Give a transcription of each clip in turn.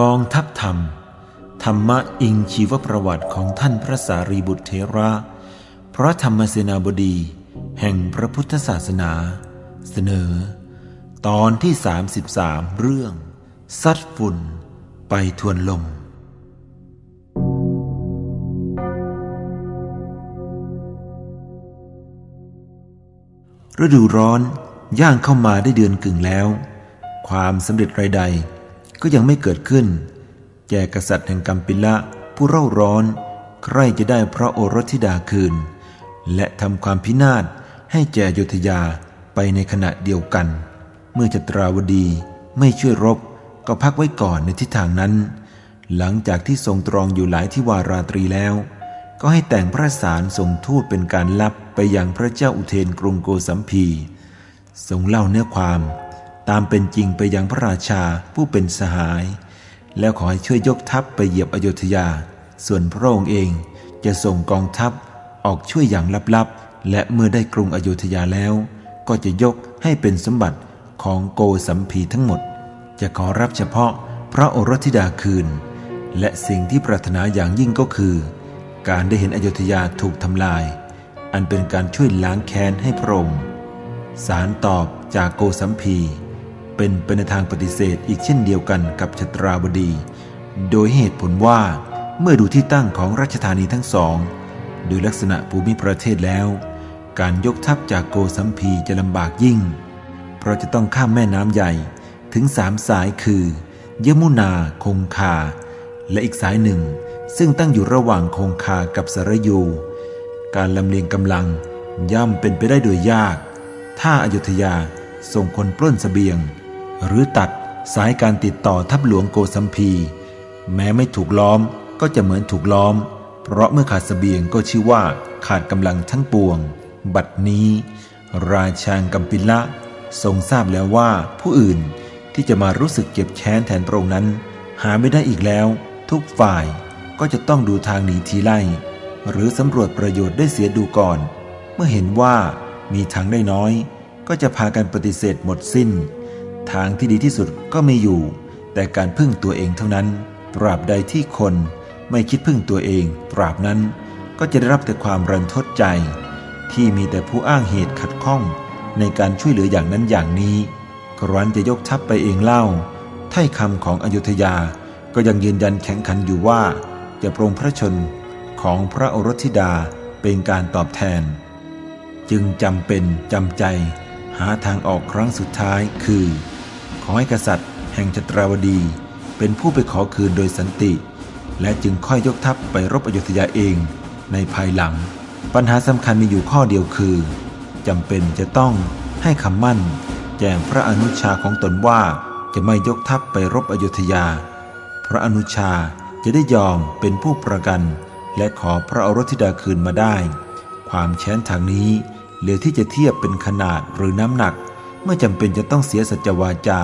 กองทัพธรรม ธรรมะอิงชีวประวัติของท่านพระสารีบุตรเทระ พระธรรมเสนาบดี แห่งพระพุทธศาสนา เสนอ ตอนที่ 33 เรื่อง ซัดฝุ่น ไปทวนลม ฤดูร้อนย่างเข้ามาได้เดือนกึ่งแล้ว ความสำเร็จไรใด ก็ยังไม่เกิดขึ้น แก่กษัตริย์แห่งกัมปิละผู้เร่าร้อน ใครจะได้พระโอรสธิดาคืน และทำความพินาศให้แก่โยธยาไปในขณะเดียวกัน เมื่อจตราวดีไม่ช่วยรบก็พักไว้ก่อนในทิศทางนั้น หลังจากที่ทรงตรองอยู่หลายที่วาราตรีแล้ว ก็ให้แต่งพระสารส่งทูตเป็นการลับไปยังพระเจ้าอุเทนกรุงโกสัมพี ทรงเล่าเนื้อความ ตามเป็นจริงไปยังพระราชาผู้เป็นสหาย แล้วขอให้ช่วยยกทัพไปเหยียบอโยธยา ส่วนพระองค์เองจะส่งกองทัพออกช่วยอย่างลับๆ และเมื่อได้กรุงอโยธยาแล้ว ก็จะยกให้เป็นสมบัติของโกสัมพีทั้งหมด จะขอรับเฉพาะพระโอรสธิดาคืน และสิ่งที่ปรารถนาอย่างยิ่งก็คือ การได้เห็นอโยธยาถูกทำลาย อันเป็นการช่วยล้างแค้นให้พระองค์สารตอบจากโกสัมพี เป็นไปในทางปฏิเสธอีกเช่นเดียวกันกับชตราบดี โดยเหตุผลว่าเมื่อดูที่ตั้งของราชธานีทั้งสองโดูลักษณะภูมิประเทศแล้ว การยกทัพจากโกสัมพีจะลำบากยิ่ง เพราะจะต้องข้ามแม่น้ำใหญ่ถึงสามสายคือยมุนาคงคา และอีกสายหนึ่ง ซึ่งตั้งอยู่ระหว่างคงคากับสระยู การลำเลียงกำลังย่ำเป็นไปได้โดยยาก ถ้าอายุทยาส่งคนปล้นสเสบียง หรือตัดสายการติดต่อทัพหลวงโกสัมพี แม้ไม่ถูกล้อมก็จะเหมือนถูกล้อม เพราะเมื่อขาดสเสบียงก็ชื่อว่าขาดกำลังทั้งปวง บัดนี้ ราชางกัมปิละ ทรงทราบแล้วว่าผู้อื่นที่จะมารู้สึกเจ็บแค้นแทนพระองค์นั้น หาไม่ได้อีกแล้ว ทุกฝ่ายก็จะต้องดูทางหนีทีไล่ หรือสำรวจประโยชน์ได้เสียดูก่อน เมื่อเห็นว่ามีทางได้น้อย ก็จะพากันปฏิเสธหมดสิ้น ทางที่ดีที่สุดก็มีอยู่ แต่การพึ่งตัวเองเท่านั้น ตราบใดที่คนไม่คิดพึ่งตัวเอง ตราบนั้นก็จะได้รับแต่ความรันทดใจ ที่มีแต่ผู้อ้างเหตุขัดข้อง ในการช่วยเหลืออย่างนั้นอย่างนี้ครั้นจะยกทัพไปเองเล่าถ้อยคำของอยุธยาก็ยังยืนยันแข็งขันอยู่ว่า จะปรงพระชนของพระโอรสธิดาเป็นการตอบแทน จึงจำเป็นจำใจหาทางออกครั้งสุดท้ายคือ ขอให้กษัตริย์ แห่งจัตราวดี เป็นผู้ไปขอคืนโดยสันติ และจึงค่อยยกทัพไปรบอยุธยาเองในภายหลัง ปัญหาสำคัญมีอยู่ข้อเดียวคือจำเป็นจะต้องให้คำมั่น แจ้งพระอนุชาของตนว่าจะไม่ยกทัพไปรบอยุธยา พระอนุชาจะได้ยอมเป็นผู้ประกัน และขอพระอรธิดาคืนมาได้ ความแช้นทางนี้เหลือที่จะเทียบเป็นขนาดหรือน้ำหนัก เมื่อจำเป็นจะต้องเสียสัจวาจา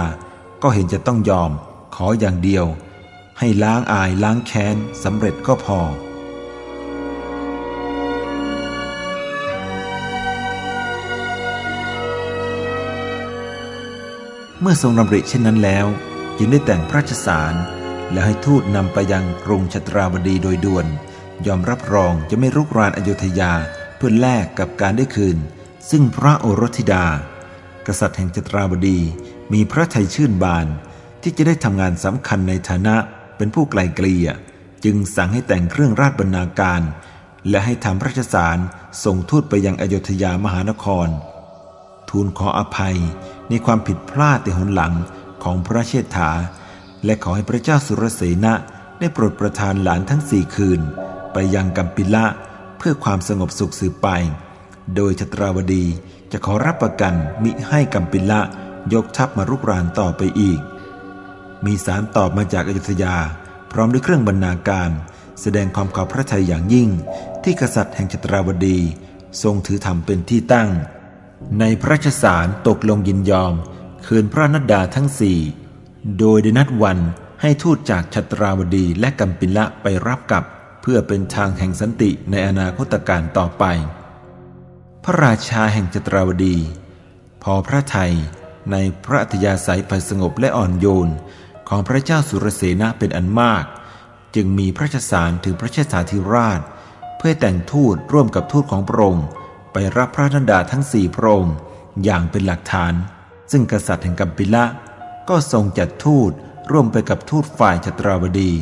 ก็เห็นจะต้องยอม ขออย่างเดียว ให้ล้างอายล้างแค้นสำเร็จก็พอ เมื่อทรงดำริเช่นนั้นแล้วจึงได้แต่งพระราชสาร และให้ทูตนำไปยังกรุงชตราบดีโดยด่วน ยอมรับรองจะไม่รุกรานอโยธยาเพื่อแลกกับการได้คืน ซึ่งพระโอรสธิดา กษัตริย์แห่งจตราบดีมีพระทัยชื่นบาน ที่จะได้ทำงานสำคัญในฐานะเป็นผู้ไกลเกลี่ย จึงสั่งให้แต่งเครื่องราชบรรณาการ และให้ทำราชสารส่งทูตไปยังอโยธยามหานคร ทูลขออภัยในความผิดพลาดในหนหลังของพระเชษฐา และขอให้พระเจ้าสุรเสนะได้โปรดประทานหลานทั้งสี่คืน ไปยังกัมปิละเพื่อความสงบสุขสืบไป โดยชตราวดีจะขอรับประกันมิให้กัมปิละยกทัพมารุกรานต่อไปอีก มีสารตอบมาจากอยุธยา พร้อมด้วยเครื่องบรรณาการ แสดงความขอบพระทัยอย่างยิ่ง ที่กษัตริย์แห่งจตราวดี ทรงถือธรรมเป็นที่ตั้ง ในพระราชสารตกลงยินยอม คืนพระนัดดาทั้งสี่โดยได้นัดวันให้ทูตจากชตราวดีและกัมปิละไปรับกับ เพื่อเป็นทางแห่งสันติในอนาคตการต่อไป พระราชาแห่งชัตราวดี พอพระไทยในพระอัธยาศัยไปสงบและอ่อนโยนของพระเจ้าสุรเสนาเป็นอันมาก จึงมีพระชสารถึงพระเชษฐาธิราช เพื่อแต่งทูตร่วมกับทูตของพระองค์ไปรับพระนันดาทั้งสี่พระองค์อย่างเป็นหลักฐาน ซึ่งกษัตริย์แห่งกัมปิละ ก็ทรงจัดทูตร่วมไปกับทูตฝ่ายชตราวดี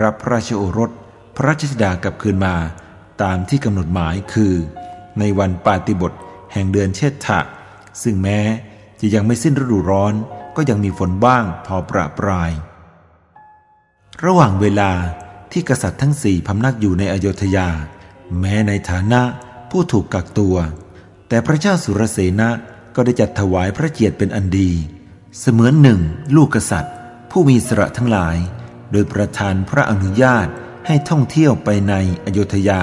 รับพระราชโอรสพระราชธิดากลับคืนมาตามที่กำหนดหมายคือ ในวันปาติบทแห่งเดือนเชษฐะซึ่งแม้จะยังไม่สิ้นฤดูร้อนก็ยังมีฝนบ้างพอประปราย ระหว่างเวลาที่กษัตริย์ทั้งสี่พำนักอยู่ในอโยธยา แม้ในฐานะผู้ถูกกักตัว แต่พระเจ้าสุรเสนะก็ได้จัดถวายพระเกียรติเป็นอันดี เสมือนหนึ่ง ลูกกษัตริย์ ผู้มีสระทั้งหลาย โดยประทานพระอนุญาตให้ท่องเที่ยวไปในอโยธยา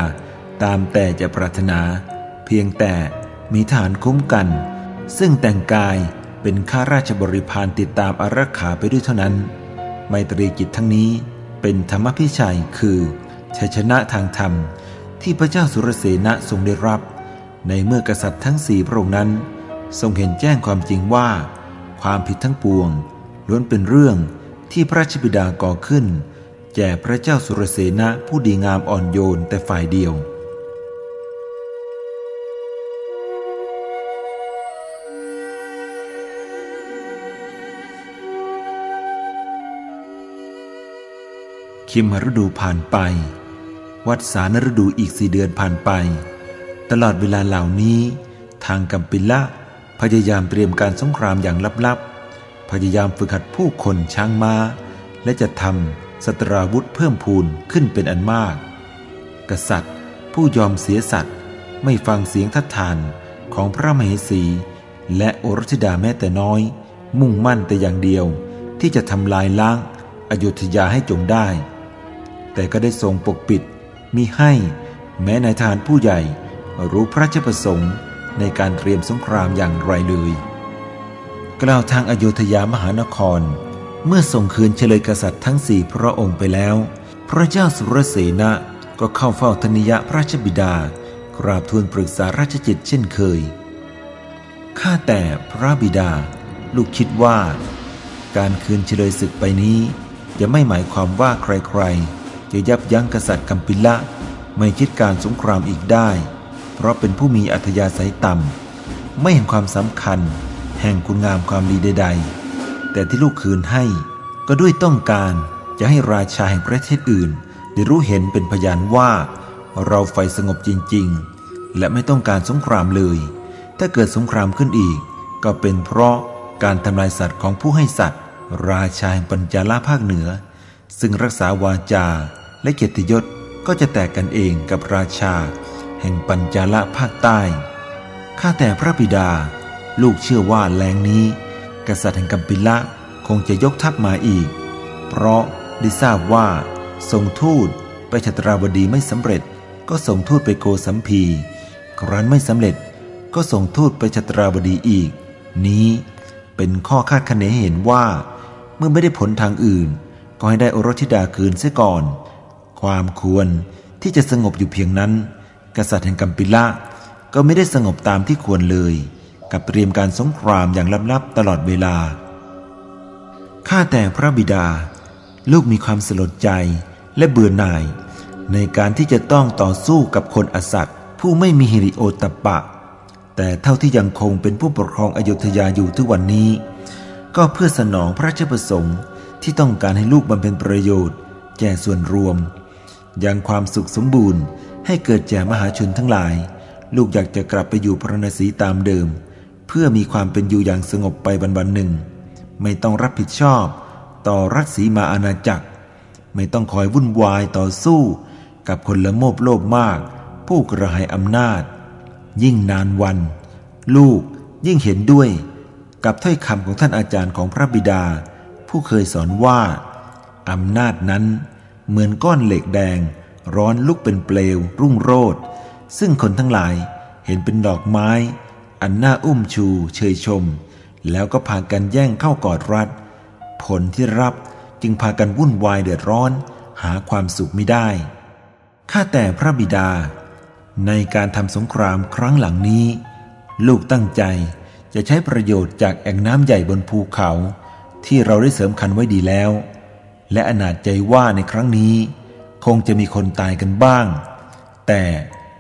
ตามแต่จะปรารถนา พียงแต่มีฐานคุ้มกัน ซึ่งแต่งกายเป็นข้าราชบริพารติดตามอารักขาไปด้วยเท่านั้น ไมตรีกิจทั้งนี้เป็นธรรมพิชัยคือชัยชนะทางธรรมที่พระเจ้าสุรเสนะทรงได้รับ ในเมื่อกษัตริย์ทั้งสี่พระองค์นั้น ทรงเห็นแจ้งความจริงว่า ความผิดทั้งปวง ล้วนเป็นเรื่องที่พระราชบิดาก่อขึ้นแก่พระเจ้าสุรเสนะผู้ดีงามอ่อนโยนแต่ฝ่ายเดียว คิมฤดูผ่านไป วัดสานฤดูอีกสี่เดือนผ่านไป ตลอดเวลาเหล่านี้ ทางกัมปิละพยายามเตรียมการสงครามอย่างลับๆ พยายามฝึกหัดผู้คนช้างมา้า และจะทำสตราวุธเพิ่มพูนขึ้นเป็นอันมาก กษัตริย์ ผู้ยอมเสียสัตว์ไม่ฟังเสียงทัดทานของพระมเหสี และโอรสิดาแม้แต่น้อย มุ่งมั่นแต่อย่างเดียวที่จะทำลายล้างอยุธยาให้จงได้ แต่ก็ได้ทรงปกปิดมิให้ แม้นายทหารผู้ใหญ่ รู้พระราชประสงค์ในการเตรียมสงครามอย่างไรเลย กล่าวทางอายุทยามหานคร เมื่อส่งคืนเฉลยกษัตริย์ทั้งสี่พระองค์ไปแล้ว พระเจ้าสุรเสนะก็เข้าเฝ้าธนิยะพระราชบิดา กราบทูลปรึกษาราชจิตเช่นเคย ข้าแต่พระบิดา ลูกคิดว่า การคืนเฉลยศึกไปนี้ จะไม่หมายความว่าใครๆ จะยับยั้งกษัตริย์กัมพิละไม่คิดการสงครามอีกได้ เพราะเป็นผู้มีอัธยาศัยต่ำ ไม่เห็นความสำคัญ แห่งคุณงามความดีใด ๆ แต่ที่ลูกคืนให้ก็ด้วยต้องการจะให้ราชาแห่งประเทศอื่น ได้รู้เห็นเป็นพยานว่า เราไฟสงบจริง ๆ และไม่ต้องการสงครามเลย ถ้าเกิดสงครามขึ้นอีก ก็เป็นเพราะการทำลายสัตว์ของผู้ให้สัตว์ ราชาแห่งปัญจาลาภาคเหนือ ซึ่งรักษาวาจา และเกียรติยศก็จะแตกกันเองกับราชา แห่งปัญจาละภาคใต้ ข้าแต่พระบิดา ลูกเชื่อว่าแรงนี้ กษัตริย์แห่งกัมพิละคงจะยกทัพมาอีก เพราะได้ทราบว่าส่งทูตไปชตราวดีไม่สำเร็จ ก็ส่งทูตไปโกสัมพีครั้นไม่สำเร็จก็ส่งทูตไปชตราวดีอีก นี้เป็นข้อคาดคะเนเห็นว่า เมื่อไม่ได้ผลทางอื่น ก็ให้ได้อรสธิดาคืนเสียก่อน ความควรที่จะสงบอยู่เพียงนั้น กษัตริย์แห่งกัมปิละก็ไม่ได้สงบตามที่ควรเลย กับเตรียมการสงครามอย่างลับๆตลอดเวลา ข้าแต่พระบิดา ลูกมีความสลดใจและเบื่อหน่าย ในการที่จะต้องต่อสู้กับคนอสัตย์ผู้ไม่มีฮิริโอตปะ แต่เท่าที่ยังคงเป็นผู้ปกครองอยุธยาอยู่ทุกวันนี้ ก็เพื่อสนองพระราชประสงค์ที่ต้องการให้ลูกบำเพ็ญประโยชน์ แก่ส่วนรวม ยังความสุขสมบูรณ์ ให้เกิดแก่มหาชนทั้งหลาย ลูกอยากจะกลับไปอยู่พระนศีตามเดิม เพื่อมีความเป็นอยู่อย่างสงบไปวันวันหนึ่ง ไม่ต้องรับผิดชอบ ต่อรัฐสีมาอาณาจักร ไม่ต้องคอยวุ่นวายต่อสู้ กับคนละโมบโลภมาก ผู้กระหายอำนาจ ยิ่งนานวัน ลูกยิ่งเห็นด้วย กับถ้อยคำของท่านอาจารย์ของพระบิดา ผู้เคยสอนว่าอำนาจนั้น เหมือนก้อนเหล็กแดง ร้อนลุกเป็นเปลว รุ่งโรดซึ่งคนทั้งหลายเห็นเป็นดอกไม้ อันน่าอุ้มชูเชยชม แล้วก็พากันแย่งเข้ากอดรัด ผลที่รับจึงพากันวุ่นวายเดือดร้อน หาความสุขไม่ได้ ข้าแต่พระบิดา ในการทำสงครามครั้งหลังนี้ ลูกตั้งใจจะใช้ประโยชน์จากแอ่งน้ำใหญ่บนภูเขา ที่เราได้เสริมคันไว้ดีแล้ว และอนาจใจว่าในครั้งนี้ คงจะมีคนตายกันบ้าง แต่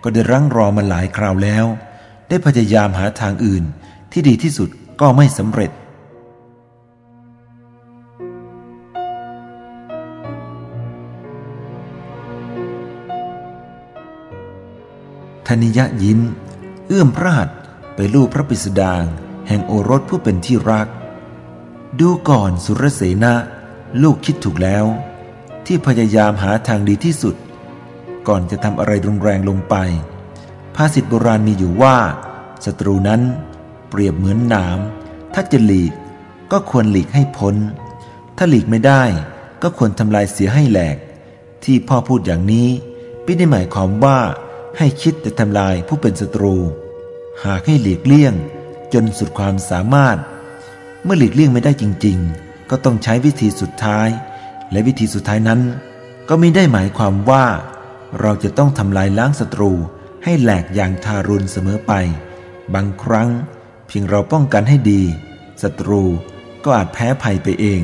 ก็ได้รั้งรอมาหลายคราวแล้ว ได้พยายามหาทางอื่นที่ดีที่สุดก็ไม่สำเร็จ ธนิยะยิ้ม เอื้อมพระหัตไปลูบพระปิสดาง แห่งโอรสผู้เป็นที่รัก ดูก่อนสุรเสนา ลูกคิดถูกแล้ว ที่พยายามหาทางดีที่สุด ก่อนจะทำอะไรรุนแรงลงไป ภาษิตโบราณมีอยู่ว่าศัตรูนั้นเปรียบเหมือนหนาม ถ้าจะหลีกก็ควรหลีกให้พ้น ถ้าหลีกไม่ได้ก็ควรทำลายเสียให้แหลก ที่พ่อพูดอย่างนี้ไม่ได้หมายความว่าให้คิดจะทำลายผู้เป็นศัตรู หากให้หลีกเลี่ยงจนสุดความสามารถ เมื่อหลีกเลี่ยงไม่ได้จริง ๆ ก็ต้องใช้วิธีสุดท้าย และวิธีสุดท้ายนั้น ก็ไม่ได้หมายความว่า เราจะต้องทำลายล้างศัตรูให้แหลกอย่างทารุณเสมอไป บางครั้ง เพียงเราป้องกันให้ดีศัตรูก็อาจแพ้ภัยไปเอง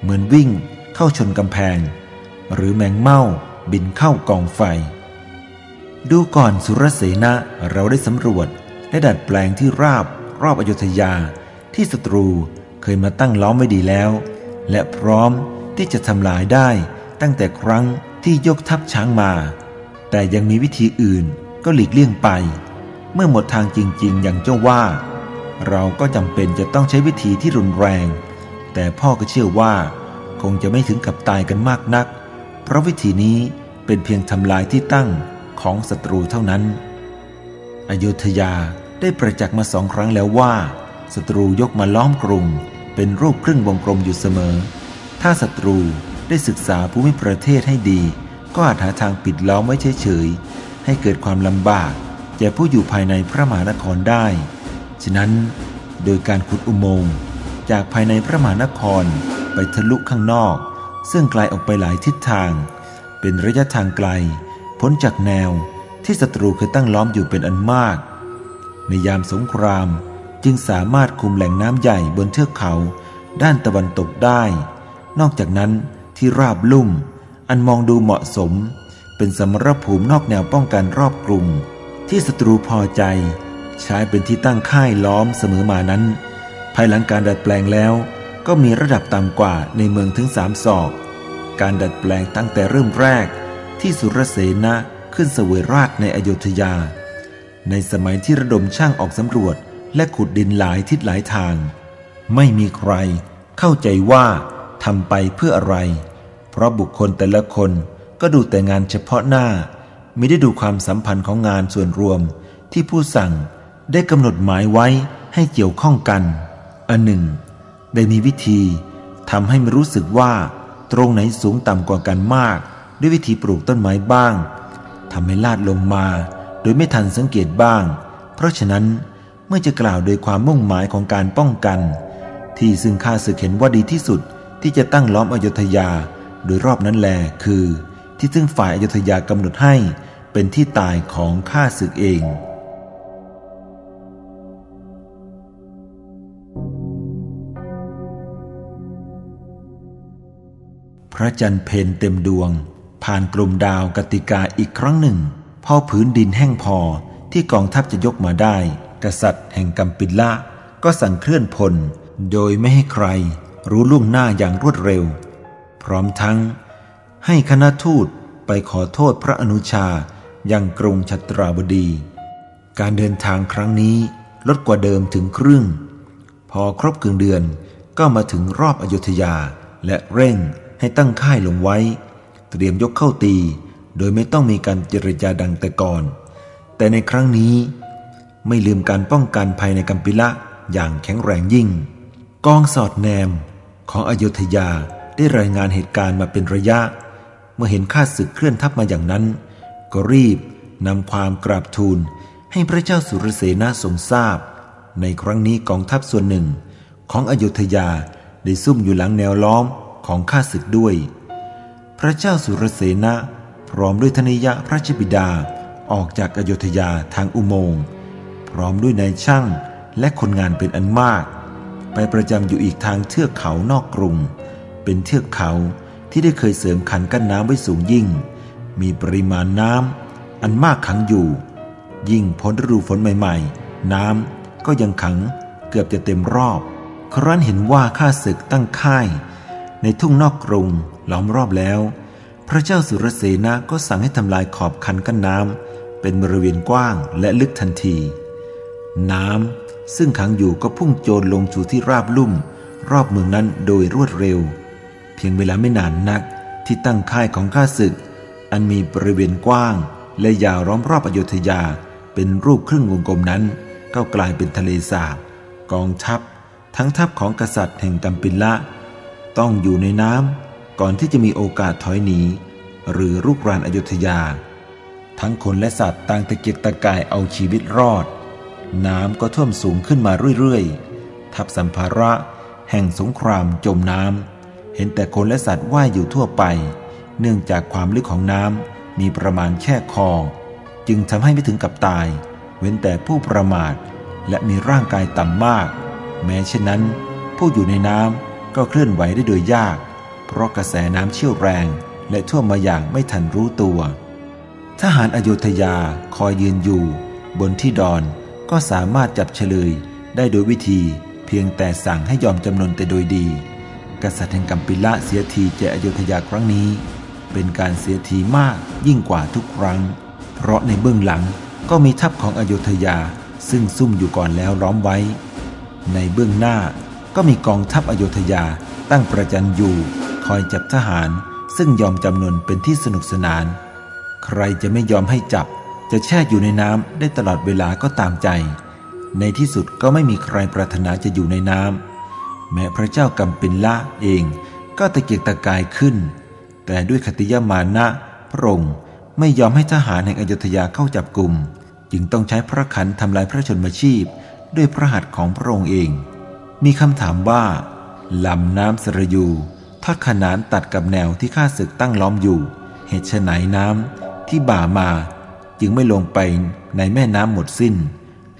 เหมือนวิ่งเข้าชนกำแพง หรือแมงเม่าบินเข้ากองไฟ ดูก่อนสุรเสนะเราได้สำรวจและดัดแปลงที่ราบรอบอยุธยาที่ศัตรู เคยมาตั้งล้อมไว้ดีแล้ว และพร้อมที่จะทำลายได้ตั้งแต่ครั้งที่ยกทัพช้างมา แต่ยังมีวิธีอื่นก็หลีกเลี่ยงไป เมื่อหมดทางจริงๆ อย่างเจ้าว่า เราก็จำเป็นจะต้องใช้วิธีที่รุนแรง แต่พ่อก็เชื่อว่า คงจะไม่ถึงกับตายกันมากนัก เพราะวิธีนี้เป็นเพียงทำลายที่ตั้งของศัตรูเท่านั้น อยุธยาได้ประจักษ์มาสองครั้งแล้วว่าศัตรูยกมาล้อมกรุง เป็นรูปครึ่งวงกลมอยู่เสมอ ถ้าศัตรูได้ศึกษาภูมิประเทศให้ดี ก็อาจหาทางปิดล้อมไว้เฉยๆ ให้เกิดความลำบากแก่ผู้อยู่ภายในพระมหานครได้ ฉะนั้นโดยการขุดอุโมงค์จากภายในพระมหานครไปทะลุข้างนอก ซึ่งไกลออกไปหลายทิศทาง เป็นระยะทางไกล พ้นจากแนวที่ศัตรูเคยตั้งล้อมอยู่เป็นอันมาก ในยามสงคราม จึงสามารถคุมแหล่งน้ำใหญ่บนเทือกเขา ด้านตะวันตกได้ นอกจากนั้นที่ราบลุ่ม อันมองดูเหมาะสม เป็นสมรภูมินอกแนวป้องกันรอบกรุงที่ศัตรูพอใจ ใช้เป็นที่ตั้งค่ายล้อมเสมอมานั้น ภายหลังการดัดแปลงแล้ว ก็มีระดับต่ำกว่าในเมืองถึงสามศอก การดัดแปลงตั้งแต่เริ่มแรก ที่สุรเสนะขึ้นเสวยราชในอโยธยา ในสมัยที่ระดมช่างออกสำรวจ และขุดดินหลายทิศหลายทาง ไม่มีใครเข้าใจว่าทำไปเพื่ออะไร เพราะบุคคลแต่ละคนก็ดูแต่งานเฉพาะหน้า ไม่ได้ดูความสัมพันธ์ของงานส่วนรวมที่ผู้สั่งได้กำหนดหมายไว้ให้เกี่ยวข้องกัน อันหนึ่ง ได้มีวิธีทำให้ไม่รู้สึกว่า ตรงไหนสูงต่ำกว่ากันมาก ด้วยวิธีปลูกต้นไม้บ้างทำให้ลาดลงมา โดยไม่ทันสังเกตบ้าง เพราะฉะนั้น เมื่อจะกล่าวโดยความมุ่งหมายของการป้องกัน ที่ซึ่งข้าศึกเห็นว่าดีที่สุดที่จะตั้งล้อมอยุธยาโดยรอบนั้นแลคือ ที่ซึ่งฝ่ายอยุธยากำหนดให้เป็นที่ตายของข้าศึกเองพระจันทร์เพนเต็มดวง ผ่านกลุ่มดาวกติกาอีกครั้งหนึ่งพอผืนดินแห้งพอที่กองทัพจะยกมาได้ กษัตริย์แห่งกัมปิละก็สั่งเคลื่อนพลโดยไม่ให้ใครรู้ล่วงหน้าอย่างรวดเร็ว พร้อมทั้ง ให้คณะทูตไปขอโทษพระอนุชายังกรุงชัตราบดี การเดินทางครั้งนี้ลดกว่าเดิมถึงครึ่ง พอครบกึ่งเดือนก็มาถึงรอบอยุธยาและเร่งให้ตั้งค่ายลงไว้ เตรียมยกเข้าตี โดยไม่ต้องมีการเจรจาดังแต่ก่อน แต่ในครั้งนี้ ไม่ลืมการป้องกันภายในกัมพิละอย่างแข็งแรงยิ่ง กองสอดแนมของอยุธยาได้รายงานเหตุการณ์มาเป็นระยะ เมื่อเห็นข้าศึกเคลื่อนทัพมาอย่างนั้น ก็รีบนำความกราบทูลให้พระเจ้าสุรเสนาทรงทราบ ในครั้งนี้กองทัพส่วนหนึ่ง ของอยุธยาได้ซุ่มอยู่หลังแนวล้อมของข้าศึกด้วย พระเจ้าสุรเสนะพร้อมด้วยธนิยะพระชบิดาออกจากอโยธยาทางอุโมงค์ พร้อมด้วยนายช่างและคนงานเป็นอันมาก ไปประจำอยู่อีกทางเทือกเขานอกกรุง เป็นเทือกเขาที่ได้เคยเสริมขันกั้นน้ำไว้สูงยิ่ง มีปริมาณน้ำอันมากขังอยู่ ยิ่งพ้นฤดูฝนใหม่ๆ น้ำก็ยังขังเกือบจะเต็มรอบ ครั้นเห็นว่าข้าศึกตั้งค่าย ในทุ่งนอกกรุงล้อมรอบแล้ว พระเจ้าสุรเสนาก็สั่งให้ทำลายขอบคันกั้นน้ำเป็นบริเวณกว้างและลึกทันที น้ำซึ่งขังอยู่ก็พุ่งโจรลงสู่ที่ราบลุ่ม รอบเมืองนั้นโดยรวดเร็ว เพียงเวลาไม่นานนักที่ตั้งค่ายของข้าศึก อันมีบริเวณกว้าง และยาวล้อมรอบอโยธยาเป็นรูปครึ่งวงกลมนั้น ก็กลายเป็นทะเลสาบกองทัพ ทั้งทัพของกษัตริย์แห่งกัมปิละ ต้องอยู่ในน้ำก่อนที่จะมีโอกาสถอยหนีหรือรุกรานอโยธยา ทั้งคนและสัตว์ต่างตะเกียกตะกายเอาชีวิตรอด น้ำก็ท่วมสูงขึ้นมาเรื่อยๆ ทัพสัมภาระแห่งสงครามจมน้ำ เห็นแต่คนและสัตว์ว่ายอยู่ทั่วไป เนื่องจากความลึกของน้ำมีประมาณแค่คอ จึงทำให้ไม่ถึงกับตาย เว้นแต่ผู้ประมาท และมีร่างกายต่ำมาก แม้เช่นนั้น ผู้อยู่ในน้ำก็เคลื่อนไหวได้โดยยาก เพราะกระแสน้ำเชี่ยวแรง และท่วมมาอย่างไม่ทันรู้ตัว ทหารอโยธยาคอยยืนอยู่ บนที่ดอน ก็สามารถจับเฉลยได้โดยวิธีเพียงแต่สั่งให้ยอมจำนนแต่โดยดี กษัตริย์แห่งกัมปิละเสียทีแก่อโยธยาครั้งนี้ เป็นการเสียทีมากยิ่งกว่าทุกครั้ง เพราะในเบื้องหลังก็มีทัพของอโยธยาซึ่งซุ่มอยู่ก่อนแล้วล้อมไว้ ในเบื้องหน้าก็มีกองทัพอโยธยาตั้งประจันอยู่คอยจับทหารซึ่งยอมจำนนเป็นที่สนุกสนาน ใครจะไม่ยอมให้จับ จะแช่อยู่ในน้ำได้ตลอดเวลาก็ตามใจ ในที่สุดก็ไม่มีใครปรารถนาจะอยู่ในน้ำแม้พระเจ้ากัมปินละเองก็ตะเกียกตะกายขึ้น แต่ด้วยคติยามานะพระองค์ไม่ยอมให้ทหารแห่งอยุธยาเข้าจับกลุ่ม จึงต้องใช้พระขันทำลายพระชนมชีพ ด้วยพระหัตถ์ของพระองค์เอง มีคำถามว่าลำน้ำสระยูทอดขนานตัดกับแนวที่ข้าศึกตั้งล้อมอยู่ เหตุไฉนน้ำที่บ่ามา จึงไม่ลงไปในแม่น้ำหมดสิ้น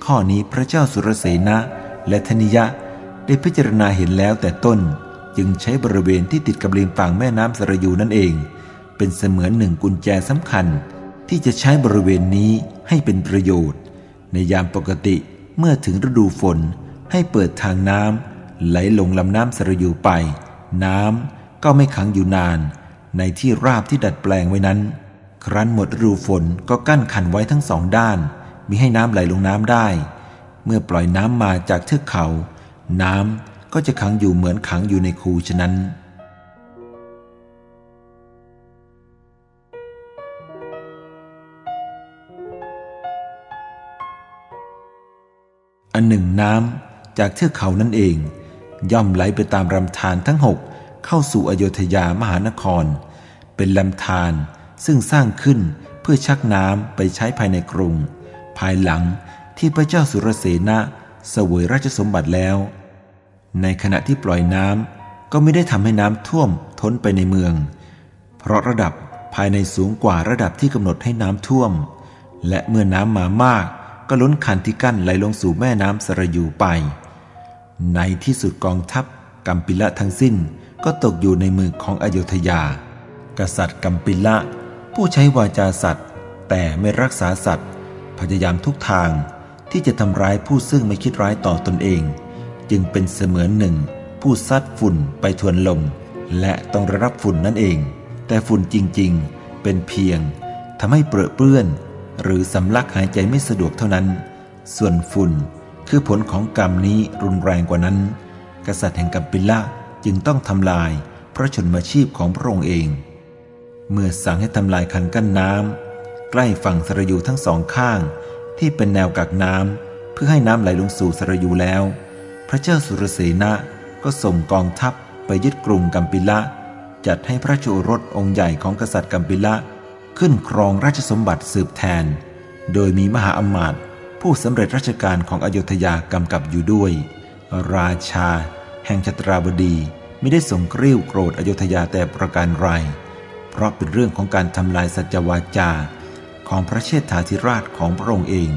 ข้อนี้พระเจ้าสุรเสนะและธนิยะได้พิจารณาเห็นแล้วแต่ต้นจึงใช้บริเวณที่ติดกับริมฝั่งแม่น้ำสระยูนั่นเอง เป็นเสมือนหนึ่งกุญแจสำคัญ ที่จะใช้บริเวณนี้ให้เป็นประโยชน์ ในยามปกติเมื่อถึงฤดูฝนให้เปิดทางน้ำไหลลงลำน้ำสระยูไป น้ำก็ไม่ขังอยู่นาน ในที่ราบที่ดัดแปลงไว้นั้น ครั้นหมดฤดูฝนก็กั้นขันไว้ทั้งสองด้านมิให้น้ำไหลลงน้ำได้ เมื่อปล่อยน้ำมาจากเทือกเขา น้ำก็จะขังอยู่เหมือนขังอยู่ในคูฉะนั้น อันหนึ่งน้ำจากเทือกเขานั่นเอง ย่อมไหลไปตามลำธารทั้งหกเข้าสู่อโยธยามหานคร เป็นลำธาร ซึ่งสร้างขึ้นเพื่อชักน้ำไปใช้ภายในกรุง ภายหลังที่พระเจ้าสุรเสนะเสวยราชสมบัติแล้ว ในขณะที่ปล่อยน้ำก็ไม่ได้ทำให้น้ำท่วมท้นไปในเมือง เพราะระดับภายในสูงกว่าระดับที่กำหนดให้น้ำท่วม และเมื่อน้ำมามากก็ล้นคันที่กั้นไหลลงสู่แม่น้ำสระยูไป ในที่สุดกองทัพกัมปิละทั้งสิ้นก็ตกอยู่ในมือของอโยธยา กษัตริย์กัมปิละ ผู้ใช้วาจาสัตว์ แต่ไม่รักษาสัตว์ พยายามทุกทางที่จะทำร้ายผู้ซึ่งไม่คิดร้ายต่อตนเอง จึงเป็นเสมือนหนึ่ง ผู้ซัดฝุ่นไปทวนลม และต้องรับฝุ่นนั่นเอง แต่ฝุ่นจริงๆ เป็นเพียงทำให้เปรอะเปื้อน หรือสำลักหายใจไม่สะดวกเท่านั้น ส่วนฝุ่นคือผลของกรรมนี้รุนแรงกว่านั้น กษัตริย์แห่งกัมปิละจึงต้องทำลายพระชนมาชีพของพระองค์เอง เมื่อสั่งให้ทำลายคันกั้นน้ำใกล้ฝั่งสระยูทั้งสองข้างที่เป็นแนวกักน้ำเพื่อให้น้ำไหลลงสู่สระยูแล้ว พระเจ้าสุรเสนะก็ส่งกองทัพไปยึดกรุงกัมปิละ จัดให้พระโจรสองค์ใหญ่ของกษัตริย์กัมปิละ ขึ้นครองราชสมบัติสืบแทน โดยมีมหาอมาตย์ผู้สำเร็จราชการของอโยธยากำกับอยู่ด้วย ราชา แห่งชตราบดีไม่ได้ส่งกริ้วโกรธอโยธยาแต่ประการไร เพราะเป็นเรื่องของการทำลายสัจวาจาของพระเชษฐาธิราชของพระองค์เอง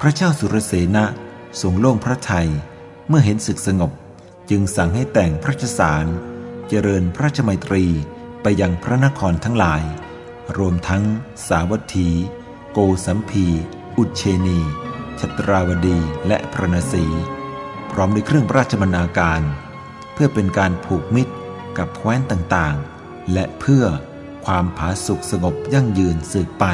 พระเจ้าสุรเสนะทรงโล่งพระทัยเมื่อเห็นศึกสงบ จึงสั่งให้แต่งพระชสาร เจริญพระชมัยตรีไปยังพระนครทั้งหลาย รวมทั้งสาวัตถี โกสัมพี อุเชนีชตราวดีและพระนศีพร้อมด้วยเครื่องราชบรรณาการ เพื่อเป็นการผูกมิตรกับแคว้นต่างๆ และเพื่อความผาสุกสงบยั่งยืนสืบไป